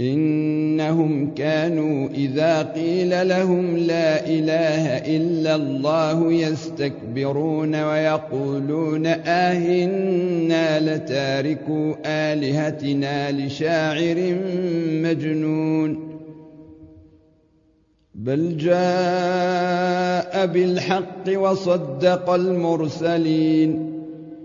إنهم كانوا إذا قيل لهم لا إله إلا الله يستكبرون ويقولون آهنا لتاركوا آلهتنا لشاعر مجنون بل جاء بالحق وصدق المرسلين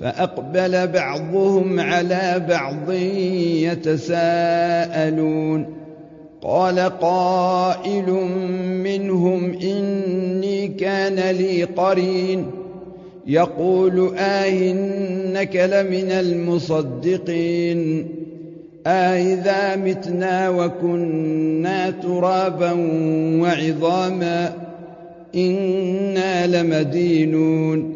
فأقبل بعضهم على بعض يتساءلون. قال قائل منهم إني كان لي قرين. يقول آه إنك لمن المصدقين. أإذا متنا وكنا ترابا وعظاما إنا لمدينون.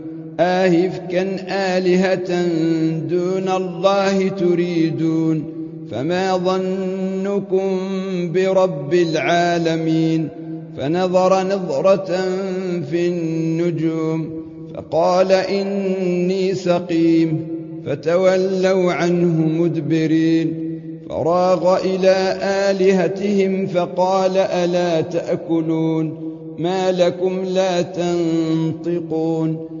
آهفكا آلهة دون الله تريدون فما ظنكم برب العالمين؟ فنظر نظرة في النجوم فقال إني سقيم فتولوا عنه مدبرين. فراغ إلى آلهتهم فقال ألا تأكلون؟ ما لكم لا تنطقون.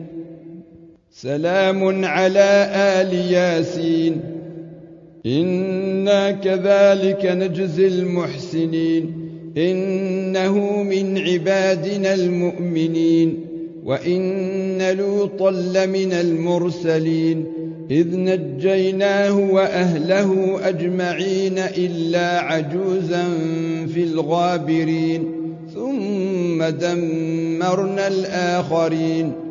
سلام على آل ياسين. إنا كذلك نجزي المحسنين. إنه من عبادنا المؤمنين. وإن لوطا لمن المرسلين. إذ نجيناه وأهله أجمعين إلا عجوزا في الغابرين. ثم دمرنا الآخرين.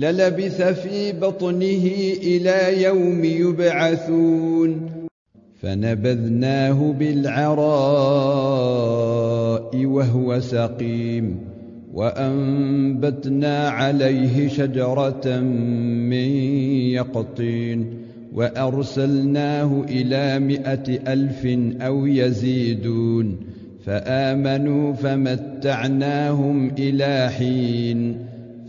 للبث في بطنه إلى يوم يبعثون. فنبذناه بالعراء وهو سقيم. وأنبتنا عليه شجرة من يقطين. وأرسلناه إلى مائة ألف أو يزيدون. فآمنوا فمتعناهم إلى حين.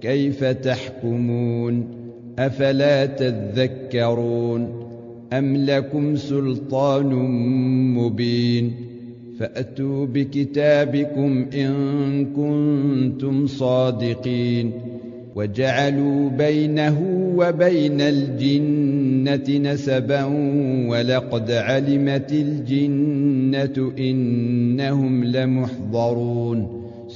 كيف تحكمون أفلا تذكرون أم لكم سلطان مبين فأتوا بكتابكم إن كنتم صادقين وجعلوا بينه وبين الجنة نسبا ولقد علمت الجنة إنهم لمحضرون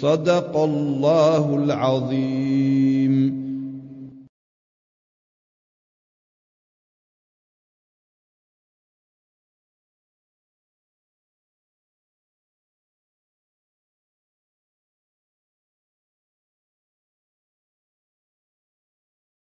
صدق الله العظيم.